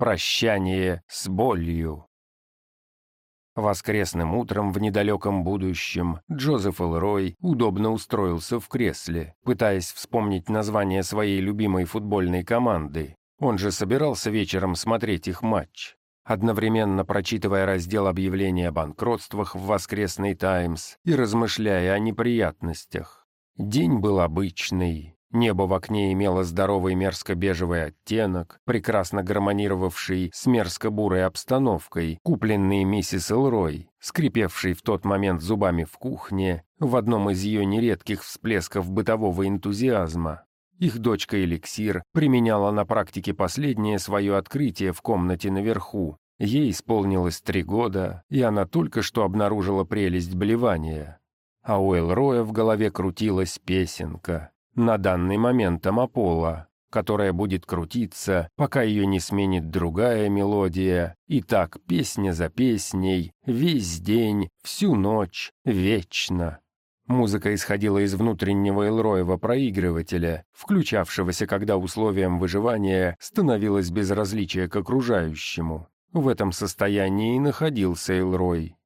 Прощание с болью. Воскресным утром в недалеком будущем Джозеф Элрой удобно устроился в кресле, пытаясь вспомнить название своей любимой футбольной команды. Он же собирался вечером смотреть их матч. Одновременно прочитывая раздел объявлений о банкротствах в «Воскресный Таймс» и размышляя о неприятностях. День был обычный, Небо в окне имело здоровый мерзко-бежевый оттенок, прекрасно гармонировавший с мерзко-бурой обстановкой, купленный миссис Элрой, скрипевший в тот момент зубами в кухне, в одном из ее нередких всплесков бытового энтузиазма. Их дочка Эликсир применяла на практике последнее свое открытие в комнате наверху. Ей исполнилось три года, и она только что обнаружила прелесть блевания. А у Элроя в голове крутилась песенка на данный момент Амапола, которая будет крутиться, пока ее не сменит другая мелодия, и так песня за песней, весь день, всю ночь, вечно. Музыка исходила из внутреннего Элроева проигрывателя, включавшегося, когда условием выживания становилось безразличие к окружающему. В этом состоянии и находился Элрой.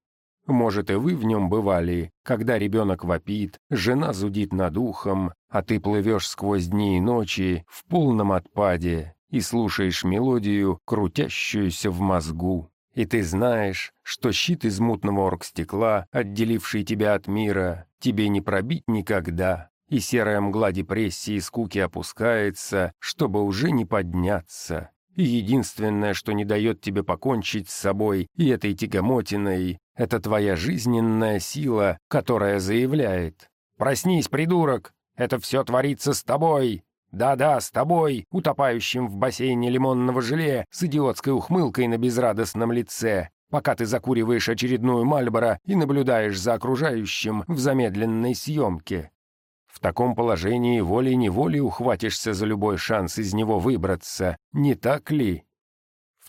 Может, и вы в нем бывали, когда ребенок вопит, жена зудит над ухом, а ты плывешь сквозь дни и ночи в полном отпаде и слушаешь мелодию, крутящуюся в мозгу. И ты знаешь, что щит из мутного оргстекла, отделивший тебя от мира, тебе не пробить никогда, и серая мгла депрессии и скуки опускается, чтобы уже не подняться. И единственное, что не дает тебе покончить с собой и этой тягомотиной, это твоя жизненная сила, которая заявляет «Проснись, придурок! Это все творится с тобой! Да-да, с тобой, утопающим в бассейне лимонного желе с идиотской ухмылкой на безрадостном лице, пока ты закуриваешь очередную Мальборо и наблюдаешь за окружающим в замедленной съемке. В таком положении волей-неволей ухватишься за любой шанс из него выбраться, не так ли?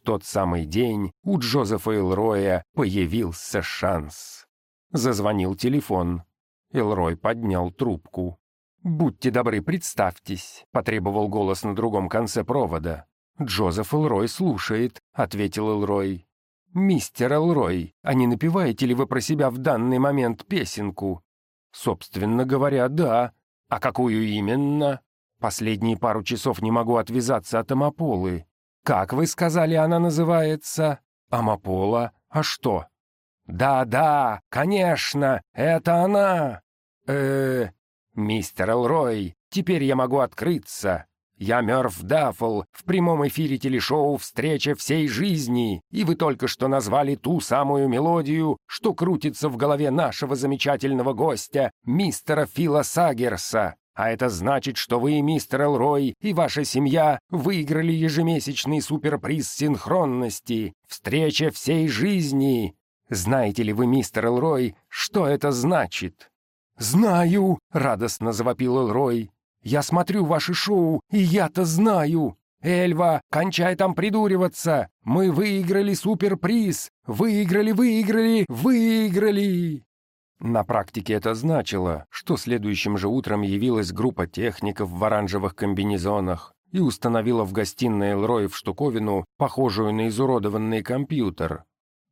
Тот самый день у Джозефа Элроя появился шанс. Зазвонил телефон. Элрой поднял трубку. «Будьте добры, представьтесь», — потребовал голос на другом конце провода. «Джозеф Элрой слушает», — ответил Элрой. «Мистер Элрой, а не напеваете ли вы про себя в данный момент песенку?» «Собственно говоря, да. А какую именно?» «Последние пару часов не могу отвязаться от Амаполы. «Как вы сказали, она называется?» «Амапола? А что?» «Да-да, конечно, это она!» э мистер Элрой, теперь я могу открыться. Я Мёрф Даффл в прямом эфире телешоу «Встреча всей жизни», и вы только что назвали ту самую мелодию, что крутится в голове нашего замечательного гостя, мистера Фила Сагерса. А это значит, что вы, мистер Элрой, и ваша семья выиграли ежемесячный суперприз синхронности, встреча всей жизни. Знаете ли вы, мистер Элрой, что это значит?» «Знаю!» — радостно завопил Элрой. «Я смотрю ваши шоу, и я-то знаю! Эльва, кончай там придуриваться! Мы выиграли суперприз! Выиграли, выиграли, выиграли!» На практике это значило, что следующим же утром явилась группа техников в оранжевых комбинезонах и установила в гостиной Элроев штуковину, похожую на изуродованный компьютер.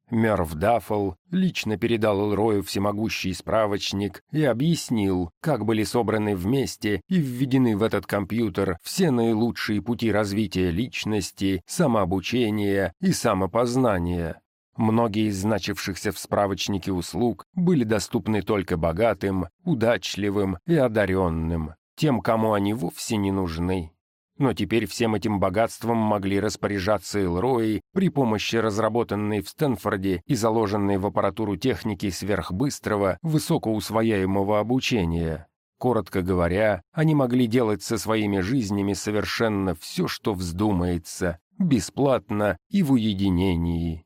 Мерв Даффл лично передал Элрою всемогущий справочник и объяснил, как были собраны вместе и введены в этот компьютер все наилучшие пути развития личности, самообучения и самопознания. Многие из значившихся в справочнике услуг были доступны только богатым, удачливым и одаренным, тем, кому они вовсе не нужны. Но теперь всем этим богатством могли распоряжаться Элрои при помощи разработанной в Стэнфорде и заложенной в аппаратуру техники сверхбыстрого, высокоусвояемого обучения. Коротко говоря, они могли делать со своими жизнями совершенно все, что вздумается, бесплатно и в уединении.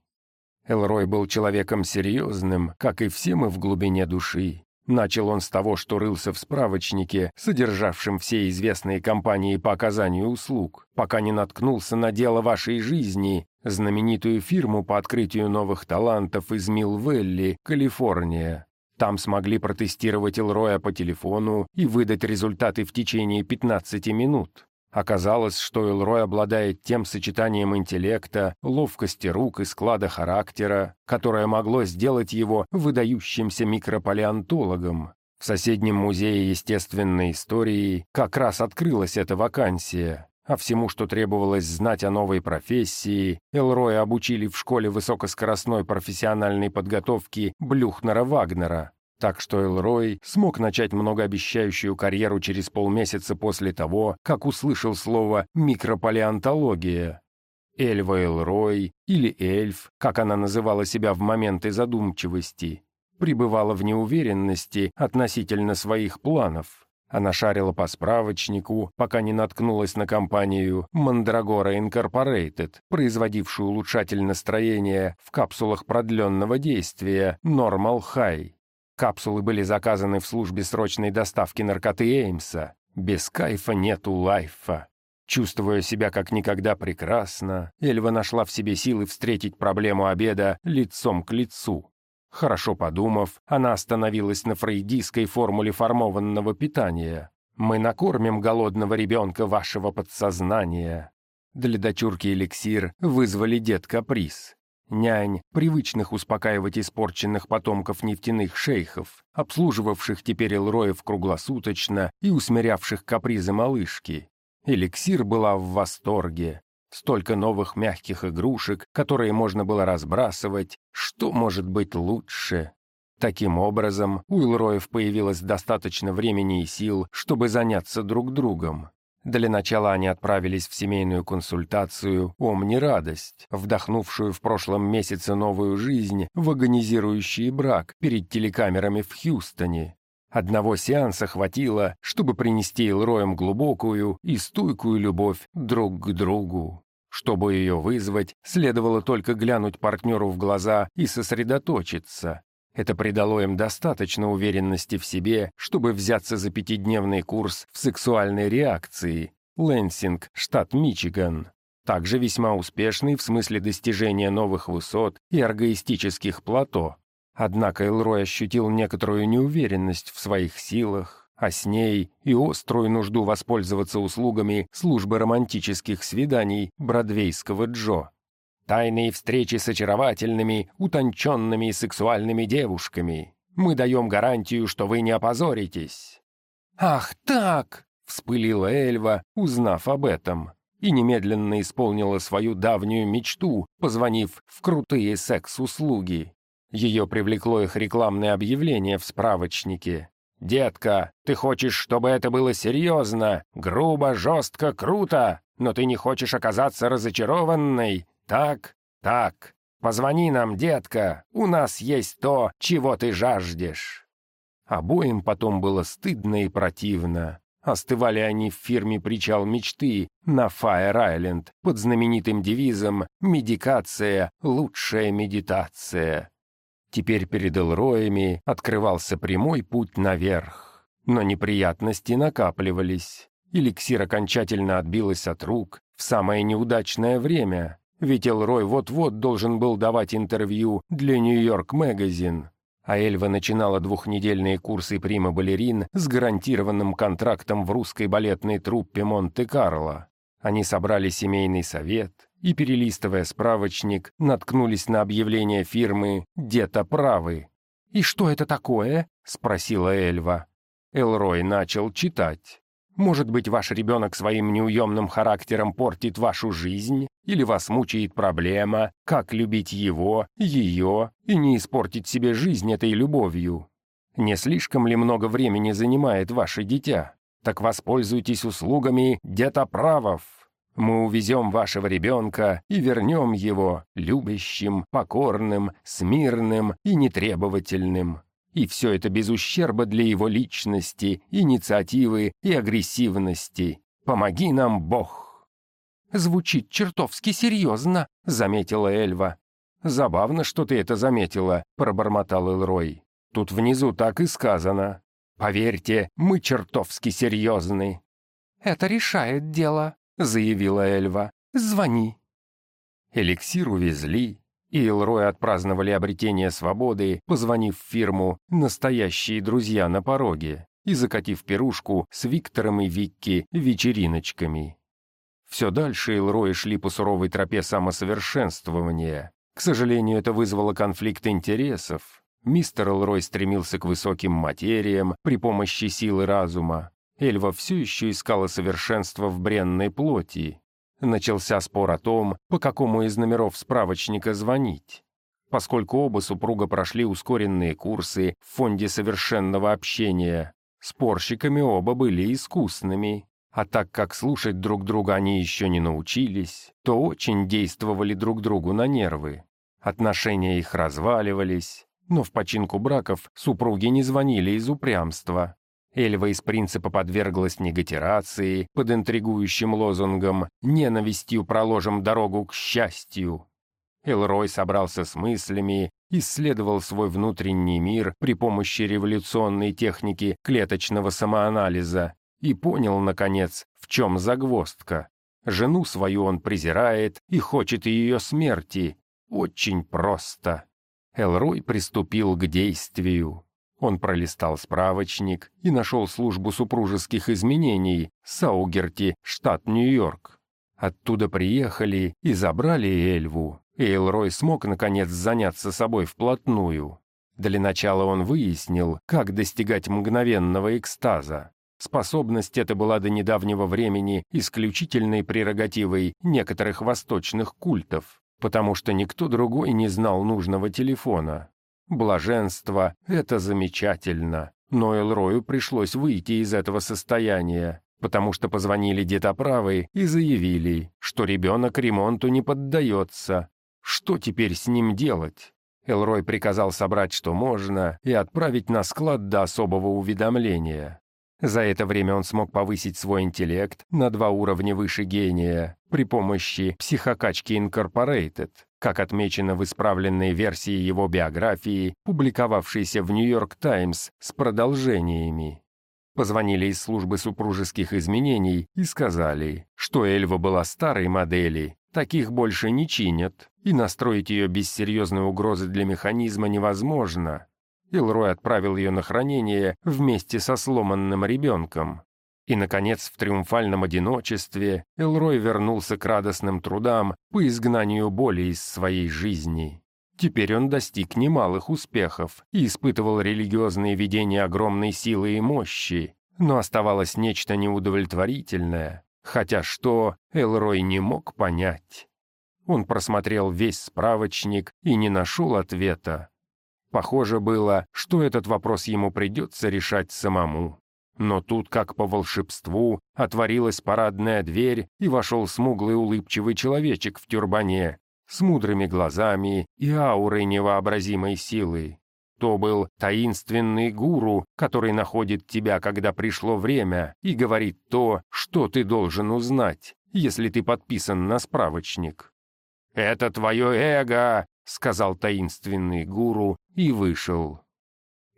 Элрой был человеком серьезным, как и все мы в глубине души. Начал он с того, что рылся в справочнике, содержавшем все известные компании по оказанию услуг, пока не наткнулся на дело вашей жизни, знаменитую фирму по открытию новых талантов из Милвелли, Калифорния. Там смогли протестировать Элроя по телефону и выдать результаты в течение 15 минут. Оказалось, что Элрой обладает тем сочетанием интеллекта, ловкости рук и склада характера, которое могло сделать его выдающимся микропалеонтологом. В соседнем музее естественной истории как раз открылась эта вакансия, а всему, что требовалось знать о новой профессии, Элроя обучили в школе высокоскоростной профессиональной подготовки Блюхнера-Вагнера, так что Элрой смог начать многообещающую карьеру через полмесяца после того, как услышал слово «микропалеонтология». Эльва Элрой, или Эльф, как она называла себя в моменты задумчивости, пребывала в неуверенности относительно своих планов. Она шарила по справочнику, пока не наткнулась на компанию Mandragora Incorporated, производившую улучшатель настроения в капсулах продленного действия Normal High. Капсулы были заказаны в службе срочной доставки наркоты Эймса. Без кайфа нету лайфа. Чувствуя себя как никогда прекрасно, Эльва нашла в себе силы встретить проблему обеда лицом к лицу. Хорошо подумав, она остановилась на фрейдистской формуле формованного питания. «Мы накормим голодного ребенка вашего подсознания». Для дочурки эликсир вызвали дед каприз. Нянь, привычных успокаивать испорченных потомков нефтяных шейхов, обслуживавших теперь Элроев круглосуточно и усмирявших капризы малышки. Эликсир была в восторге. Столько новых мягких игрушек, которые можно было разбрасывать. Что может быть лучше? Таким образом, у Илроев появилось достаточно времени и сил, чтобы заняться друг другом. Для начала они отправились в семейную консультацию «Омни радость», вдохнувшую в прошлом месяце новую жизнь в агонизирующий брак перед телекамерами в Хьюстоне. Одного сеанса хватило, чтобы принести Элроям глубокую и стойкую любовь друг к другу. Чтобы ее вызвать, следовало только глянуть партнеру в глаза и сосредоточиться. Это придало им достаточно уверенности в себе, чтобы взяться за пятидневный курс в сексуальной реакции. Лэнсинг, штат Мичиган. Также весьма успешный в смысле достижения новых высот и оргоистических плато. Однако Элрой ощутил некоторую неуверенность в своих силах, а с ней и острую нужду воспользоваться услугами службы романтических свиданий бродвейского Джо. Тайные встречи с очаровательными, утонченными и сексуальными девушками. Мы даем гарантию, что вы не опозоритесь». «Ах так!» — вспылила Эльва, узнав об этом, и немедленно исполнила свою давнюю мечту, позвонив в крутые секс-услуги. Ее привлекло их рекламное объявление в справочнике. «Детка, ты хочешь, чтобы это было серьезно, грубо, жестко, круто, но ты не хочешь оказаться разочарованной, «Так, так, позвони нам, детка, у нас есть то, чего ты жаждешь». Обоим потом было стыдно и противно. Остывали они в фирме «Причал мечты» на Фаер-Айленд под знаменитым девизом «Медикация — лучшая медитация». Теперь перед Элроями открывался прямой путь наверх. Но неприятности накапливались. Эликсир окончательно отбилась от рук в самое неудачное время. Ведь Элрой вот-вот должен был давать интервью для Нью-Йорк Магазин. А Эльва начинала двухнедельные курсы прима-балерин с гарантированным контрактом в русской балетной труппе Монте-Карло. Они собрали семейный совет и, перелистывая справочник, наткнулись на объявление фирмы «Дета правы». «И что это такое?» — спросила Эльва. Элрой начал читать. Может быть, ваш ребенок своим неуемным характером портит вашу жизнь, или вас мучает проблема, как любить его, ее, и не испортить себе жизнь этой любовью. Не слишком ли много времени занимает ваше дитя? Так воспользуйтесь услугами детоправов. Мы увезем вашего ребенка и вернем его любящим, покорным, смирным и нетребовательным. И все это без ущерба для его личности, инициативы и агрессивности. Помоги нам, Бог!» «Звучит чертовски серьезно», — заметила Эльва. «Забавно, что ты это заметила», — пробормотал Элрой. «Тут внизу так и сказано. Поверьте, мы чертовски серьезны». «Это решает дело», — заявила Эльва. «Звони». Эликсир увезли, и Илрой отпраздновали обретение свободы, позвонив в фирму «Настоящие друзья на пороге» и закатив пирушку с Виктором и Викки вечериночками. Все дальше Элрои шли по суровой тропе самосовершенствования. К сожалению, это вызвало конфликт интересов. Мистер Элрой стремился к высоким материям при помощи силы разума. Эльва все еще искала совершенство в бренной плоти. Начался спор о том, по какому из номеров справочника звонить. Поскольку оба супруга прошли ускоренные курсы в фонде совершенного общения, спорщиками оба были искусными. А так как слушать друг друга они еще не научились, то очень действовали друг другу на нервы. Отношения их разваливались, но в починку браков супруги не звонили из упрямства. Эльва из принципа подверглась негатирации под интригующим лозунгом «Ненавистью проложим дорогу к счастью». Элрой собрался с мыслями, исследовал свой внутренний мир при помощи революционной техники клеточного самоанализа и понял, наконец, в чем загвоздка. Жену свою он презирает и хочет ее смерти. Очень просто. Элрой приступил к действию. Он пролистал справочник и нашел службу супружеских изменений Саугерти, штат Нью-Йорк. Оттуда приехали и забрали Эльву, и Элрой смог, наконец, заняться собой вплотную. Для начала он выяснил, как достигать мгновенного экстаза. Способность эта была до недавнего времени исключительной прерогативой некоторых восточных культов, потому что никто другой не знал нужного телефона. Блаженство — это замечательно, но Элрою пришлось выйти из этого состояния, потому что позвонили детоправы и заявили, что ребенок ремонту не поддается. Что теперь с ним делать? Элрой приказал собрать, что можно, и отправить на склад до особого уведомления. За это время он смог повысить свой интеллект на два уровня выше гения при помощи психокачки Incorporated, как отмечено в исправленной версии его биографии, публиковавшейся в «Нью-Йорк Таймс» с продолжениями. Позвонили из службы супружеских изменений и сказали, что Эльва была старой модели, таких больше не чинят, и настроить ее без серьезной угрозы для механизма невозможно. Илрой отправил ее на хранение вместе со сломанным ребенком. И, наконец, в триумфальном одиночестве Элрой вернулся к радостным трудам по изгнанию боли из своей жизни. Теперь он достиг немалых успехов и испытывал религиозные видения огромной силы и мощи, но оставалось нечто неудовлетворительное, хотя что Элрой не мог понять. Он просмотрел весь справочник и не нашел ответа. Похоже было, что этот вопрос ему придется решать самому. Но тут, как по волшебству, отворилась парадная дверь, и вошел смуглый улыбчивый человечек в тюрбане, с мудрыми глазами и аурой невообразимой силы. То был таинственный гуру, который находит тебя, когда пришло время, и говорит то, что ты должен узнать, если ты подписан на справочник. «Это твое эго!» — сказал таинственный гуру и вышел.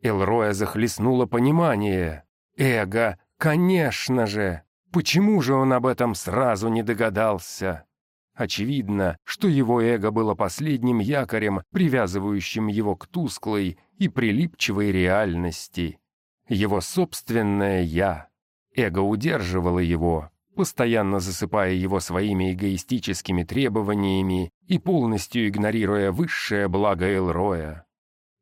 Элроя захлестнуло понимание. Эго, конечно же! Почему же он об этом сразу не догадался? Очевидно, что его эго было последним якорем, привязывающим его к тусклой и прилипчивой реальности. Его собственное «я». Эго удерживало его, постоянно засыпая его своими эгоистическими требованиями и полностью игнорируя высшее благо Элроя.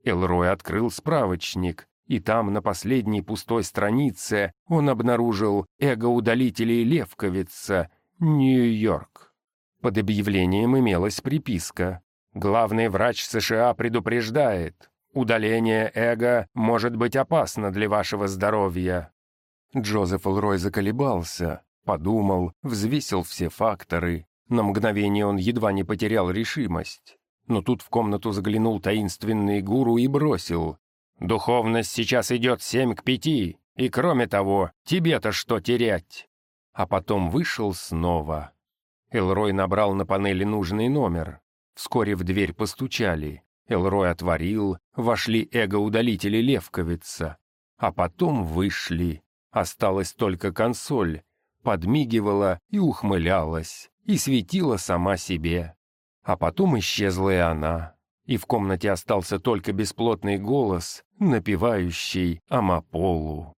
Элрой открыл справочник, и там, на последней пустой странице, он обнаружил эго-удалителей Левковица, Нью-Йорк. Под объявлением имелась приписка. Главный врач США предупреждает, удаление эго может быть опасно для вашего здоровья. Джозеф Элрой заколебался, подумал, взвесил все факторы. На мгновение он едва не потерял решимость. Но тут в комнату заглянул таинственный гуру и бросил. Духовность сейчас идет семь к пяти, и кроме того, тебе-то что терять?» А потом вышел снова. Элрой набрал на панели нужный номер. Вскоре в дверь постучали. Элрой отворил, вошли эго-удалители Левковица. А потом вышли. Осталась только консоль. Подмигивала и ухмылялась, и светила сама себе. А потом исчезла и она и в комнате остался только бесплотный голос, напевающий Амаполу.